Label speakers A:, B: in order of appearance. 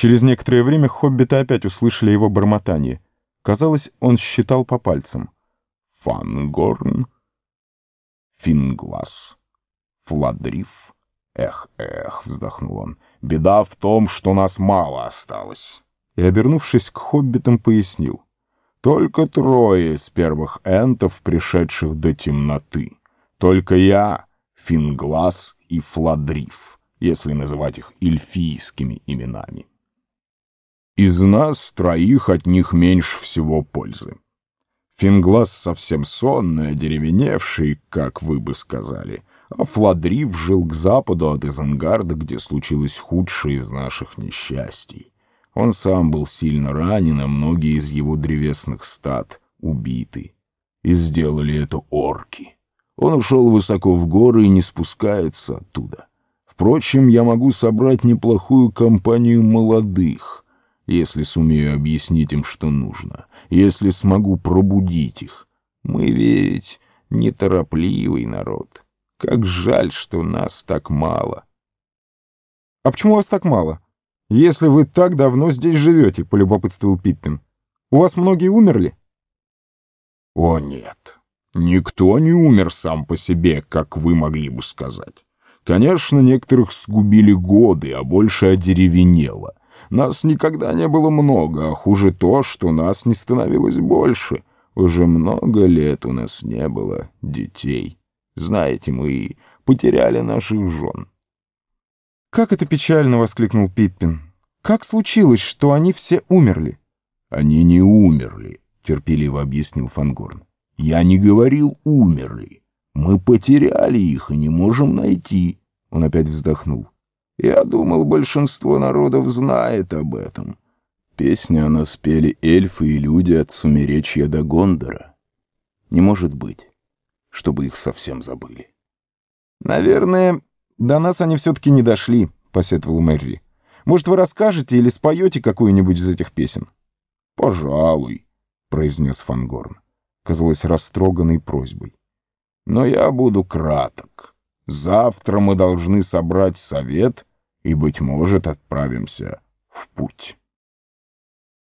A: Через некоторое время хоббиты опять услышали его бормотание. Казалось, он считал по пальцам.
B: Фангорн, Финглас, Фладриф. Эх, эх, вздохнул он. Беда в том, что нас мало осталось.
A: И, обернувшись к хоббитам, пояснил.
B: Только трое из первых энтов, пришедших до темноты. Только я, Финглас и Фладриф, если называть их эльфийскими именами. Из нас троих от них меньше всего пользы. Финглас совсем сонный, одеревеневший, как вы бы сказали, а Фладрив жил к западу от Изенгарда, где случилось худшее из наших несчастий. Он сам был сильно ранен, а многие из его древесных стад убиты. И сделали это орки. Он ушел высоко в горы и не спускается оттуда. Впрочем, я могу собрать неплохую компанию молодых, если сумею объяснить им, что нужно, если смогу пробудить их. Мы ведь неторопливый народ. Как жаль, что нас так мало.
A: — А почему вас так мало? Если вы так давно здесь живете, — полюбопытствовал Пиппин. — У вас многие умерли?
B: — О, нет. Никто не умер сам по себе, как вы могли бы сказать. Конечно, некоторых сгубили годы, а больше одеревенело. Нас никогда не было много, а хуже то, что нас не становилось больше. Уже много лет у нас не было детей. Знаете, мы потеряли наших жен.
A: «Как это печально!» — воскликнул Пиппин. «Как случилось, что они все умерли?»
B: «Они не умерли», — терпеливо объяснил Фангорн. «Я не говорил «умерли». Мы потеряли их и не можем найти». Он опять вздохнул. Я думал, большинство народов знает об этом. Песню о нас пели эльфы и люди от Сумеречья до Гондора. Не может быть, чтобы их совсем забыли.
A: «Наверное, до нас они все-таки не дошли», — посетовал Мэри. «Может, вы расскажете или споете какую-нибудь из этих песен?»
B: «Пожалуй», — произнес Фангорн, казалось растроганной просьбой. «Но я буду краток. Завтра мы должны собрать совет — и, быть может, отправимся в путь.